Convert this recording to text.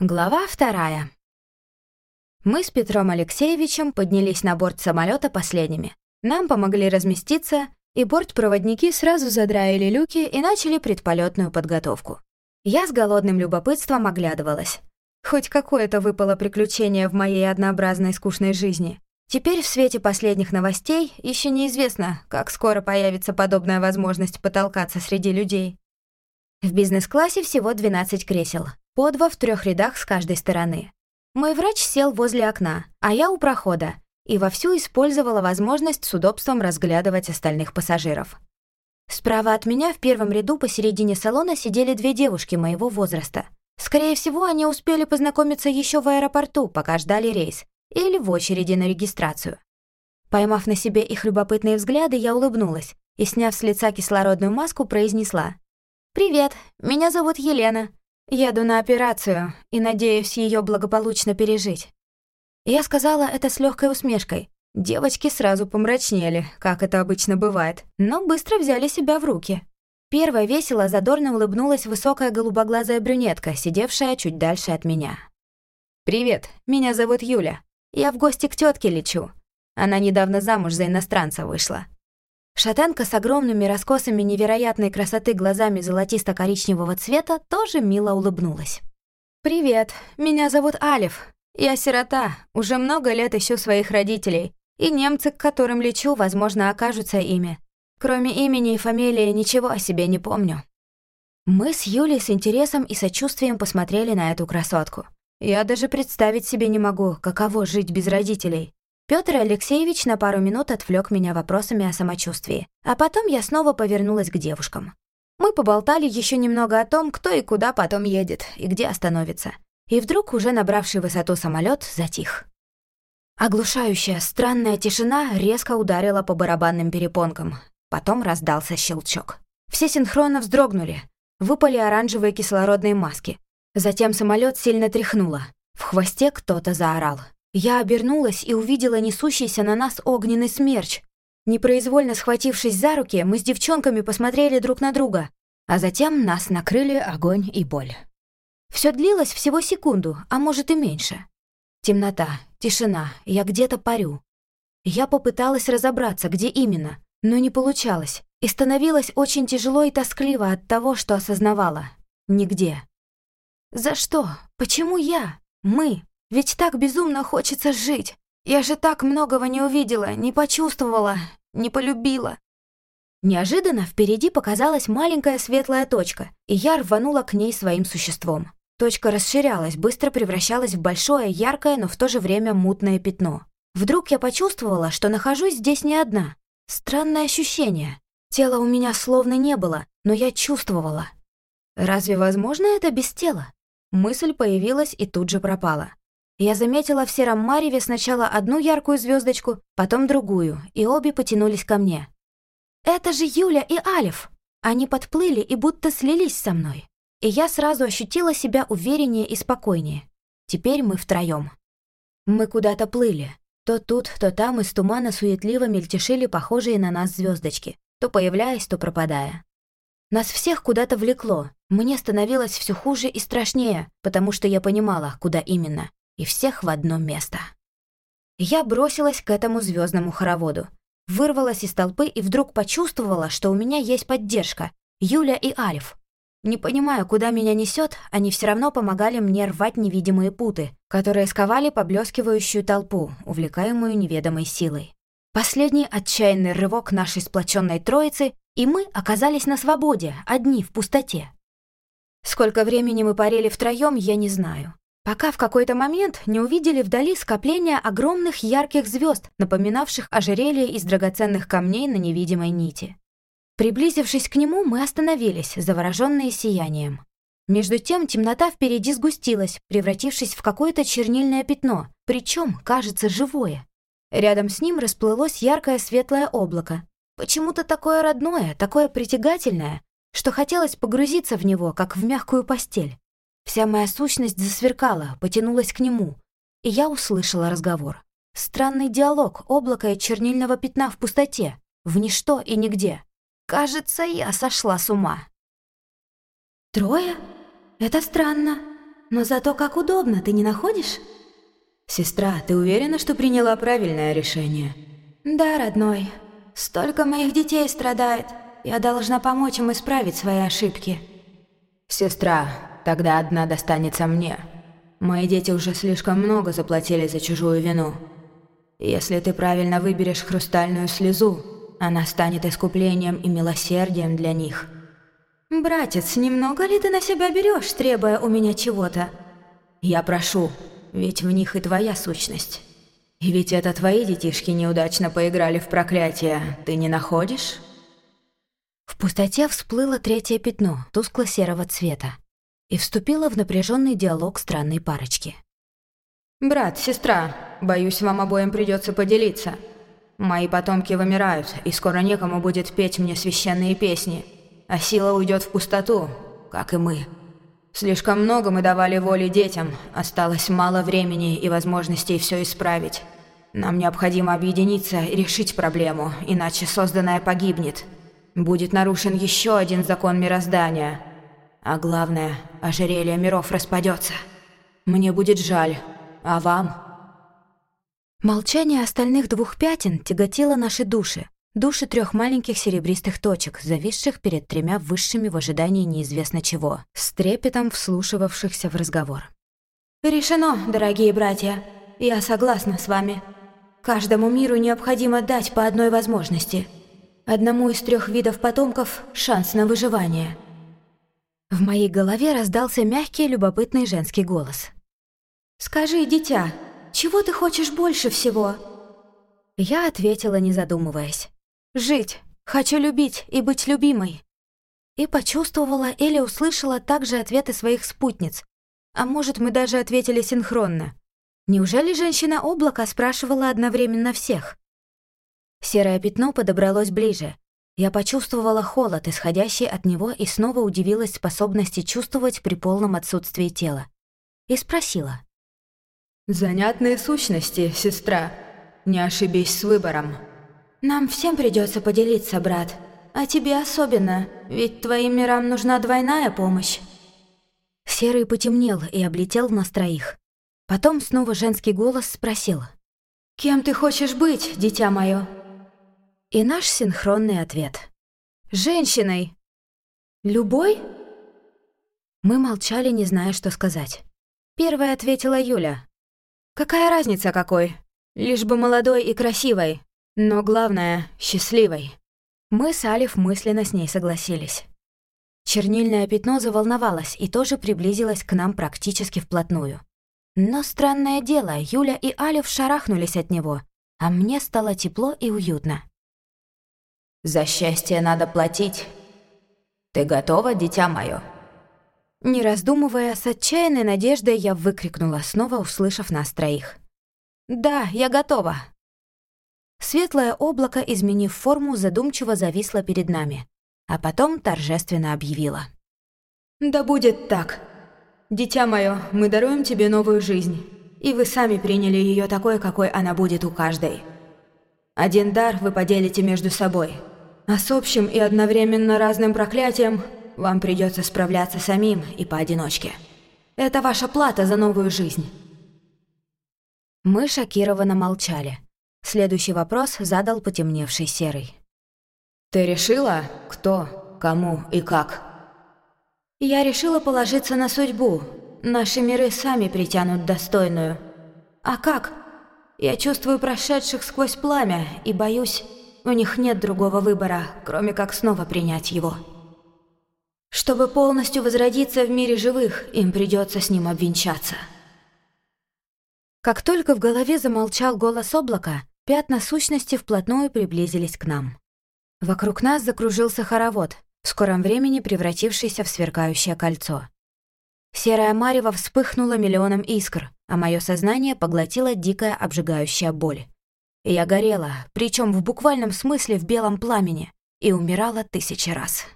Глава вторая. Мы с Петром Алексеевичем поднялись на борт самолета последними. Нам помогли разместиться, и бортпроводники сразу задраили люки и начали предполетную подготовку. Я с голодным любопытством оглядывалась. Хоть какое-то выпало приключение в моей однообразной скучной жизни. Теперь в свете последних новостей еще неизвестно, как скоро появится подобная возможность потолкаться среди людей. В бизнес-классе всего 12 кресел, по два в трех рядах с каждой стороны. Мой врач сел возле окна, а я у прохода, и вовсю использовала возможность с удобством разглядывать остальных пассажиров. Справа от меня в первом ряду посередине салона сидели две девушки моего возраста. Скорее всего, они успели познакомиться еще в аэропорту, пока ждали рейс, или в очереди на регистрацию. Поймав на себе их любопытные взгляды, я улыбнулась и, сняв с лица кислородную маску, произнесла. «Привет, меня зовут Елена. Еду на операцию и надеюсь ее благополучно пережить. Я сказала это с легкой усмешкой. Девочки сразу помрачнели, как это обычно бывает, но быстро взяли себя в руки. Первая весело задорно улыбнулась высокая голубоглазая брюнетка, сидевшая чуть дальше от меня. «Привет, меня зовут Юля. Я в гости к тетке лечу. Она недавно замуж за иностранца вышла. Шатенка с огромными раскосами невероятной красоты глазами золотисто-коричневого цвета тоже мило улыбнулась. «Привет, меня зовут Алиф. Я сирота, уже много лет ищу своих родителей, и немцы, к которым лечу, возможно, окажутся ими. Кроме имени и фамилии ничего о себе не помню». Мы с Юлей с интересом и сочувствием посмотрели на эту красотку. Я даже представить себе не могу, каково жить без родителей. Пётр Алексеевич на пару минут отвлек меня вопросами о самочувствии, а потом я снова повернулась к девушкам. Мы поболтали еще немного о том, кто и куда потом едет, и где остановится. И вдруг, уже набравший высоту самолет затих. Оглушающая, странная тишина резко ударила по барабанным перепонкам. Потом раздался щелчок. Все синхронно вздрогнули. Выпали оранжевые кислородные маски. Затем самолет сильно тряхнуло. В хвосте кто-то заорал. Я обернулась и увидела несущийся на нас огненный смерч. Непроизвольно схватившись за руки, мы с девчонками посмотрели друг на друга, а затем нас накрыли огонь и боль. Все длилось всего секунду, а может и меньше. Темнота, тишина, я где-то парю. Я попыталась разобраться, где именно, но не получалось, и становилось очень тяжело и тоскливо от того, что осознавала. Нигде. За что? Почему я? Мы? Ведь так безумно хочется жить. Я же так многого не увидела, не почувствовала, не полюбила. Неожиданно впереди показалась маленькая светлая точка, и я рванула к ней своим существом. Точка расширялась, быстро превращалась в большое, яркое, но в то же время мутное пятно. Вдруг я почувствовала, что нахожусь здесь не одна. Странное ощущение. Тела у меня словно не было, но я чувствовала. Разве возможно это без тела? Мысль появилась и тут же пропала. Я заметила в сером мареве сначала одну яркую звездочку, потом другую, и обе потянулись ко мне. «Это же Юля и Алиф!» Они подплыли и будто слились со мной. И я сразу ощутила себя увереннее и спокойнее. Теперь мы втроем. Мы куда-то плыли. То тут, то там из тумана суетливо мельтешили похожие на нас звездочки, то появляясь, то пропадая. Нас всех куда-то влекло. Мне становилось все хуже и страшнее, потому что я понимала, куда именно и всех в одно место. Я бросилась к этому звездному хороводу, вырвалась из толпы и вдруг почувствовала, что у меня есть поддержка — Юля и Альф. Не понимая, куда меня несет, они все равно помогали мне рвать невидимые путы, которые сковали поблескивающую толпу, увлекаемую неведомой силой. Последний отчаянный рывок нашей сплоченной троицы, и мы оказались на свободе, одни в пустоте. Сколько времени мы парили втроем, я не знаю пока в какой-то момент не увидели вдали скопление огромных ярких звезд, напоминавших ожерелье из драгоценных камней на невидимой нити. Приблизившись к нему, мы остановились, завороженные сиянием. Между тем темнота впереди сгустилась, превратившись в какое-то чернильное пятно, причем, кажется, живое. Рядом с ним расплылось яркое светлое облако. Почему-то такое родное, такое притягательное, что хотелось погрузиться в него, как в мягкую постель. Вся моя сущность засверкала, потянулась к нему, и я услышала разговор. Странный диалог облака и чернильного пятна в пустоте, в ничто и нигде. Кажется, я сошла с ума. «Трое? Это странно. но зато как удобно, ты не находишь?» «Сестра, ты уверена, что приняла правильное решение?» «Да, родной. Столько моих детей страдает. Я должна помочь им исправить свои ошибки». «Сестра, тогда одна достанется мне. Мои дети уже слишком много заплатили за чужую вину. Если ты правильно выберешь хрустальную слезу, она станет искуплением и милосердием для них». «Братец, немного ли ты на себя берешь, требуя у меня чего-то?» «Я прошу, ведь в них и твоя сущность. И ведь это твои детишки неудачно поиграли в проклятие, ты не находишь?» В пустоте всплыло третье пятно, тускло-серого цвета, и вступило в напряженный диалог странной парочки. «Брат, сестра, боюсь, вам обоим придется поделиться. Мои потомки вымирают, и скоро некому будет петь мне священные песни, а сила уйдет в пустоту, как и мы». Слишком много мы давали воли детям, осталось мало времени и возможностей все исправить. Нам необходимо объединиться и решить проблему, иначе созданное погибнет. Будет нарушен еще один закон мироздания. А главное, ожерелье миров распадется. Мне будет жаль, а вам? Молчание остальных двух пятен тяготило наши души, Души трех маленьких серебристых точек, зависших перед тремя высшими в ожидании неизвестно чего, с трепетом вслушивавшихся в разговор. «Решено, дорогие братья. Я согласна с вами. Каждому миру необходимо дать по одной возможности. Одному из трех видов потомков — шанс на выживание». В моей голове раздался мягкий, любопытный женский голос. «Скажи, дитя, чего ты хочешь больше всего?» Я ответила, не задумываясь. Жить. Хочу любить и быть любимой. И почувствовала или услышала также ответы своих спутниц. А может, мы даже ответили синхронно. Неужели женщина-облако спрашивала одновременно всех? Серое пятно подобралось ближе. Я почувствовала холод, исходящий от него, и снова удивилась способности чувствовать при полном отсутствии тела. И спросила. «Занятные сущности, сестра. Не ошибись с выбором». «Нам всем придется поделиться, брат. А тебе особенно, ведь твоим мирам нужна двойная помощь». Серый потемнел и облетел нас троих. Потом снова женский голос спросил. «Кем ты хочешь быть, дитя мое?» И наш синхронный ответ. «Женщиной!» «Любой?» Мы молчали, не зная, что сказать. Первая ответила Юля. «Какая разница какой? Лишь бы молодой и красивой. Но главное — счастливой. Мы с Алиф мысленно с ней согласились. Чернильное пятно заволновалось и тоже приблизилось к нам практически вплотную. Но странное дело, Юля и Алиф шарахнулись от него, а мне стало тепло и уютно. «За счастье надо платить. Ты готова, дитя мое?» Не раздумывая, с отчаянной надеждой я выкрикнула, снова услышав нас троих. «Да, я готова. Светлое облако, изменив форму, задумчиво зависло перед нами, а потом торжественно объявило. «Да будет так. Дитя мое, мы даруем тебе новую жизнь, и вы сами приняли ее такой, какой она будет у каждой. Один дар вы поделите между собой, а с общим и одновременно разным проклятием вам придется справляться самим и поодиночке. Это ваша плата за новую жизнь». Мы шокированно молчали. Следующий вопрос задал потемневший серый. «Ты решила, кто, кому и как?» «Я решила положиться на судьбу. Наши миры сами притянут достойную. А как? Я чувствую прошедших сквозь пламя и боюсь, у них нет другого выбора, кроме как снова принять его. Чтобы полностью возродиться в мире живых, им придется с ним обвенчаться». Как только в голове замолчал голос облака, Пятна сущности вплотную приблизились к нам. Вокруг нас закружился хоровод, в скором времени превратившийся в сверкающее кольцо. Серая марево вспыхнула миллионом искр, а мое сознание поглотила дикая обжигающая боль. Я горела, причем в буквальном смысле в белом пламени, и умирала тысячи раз.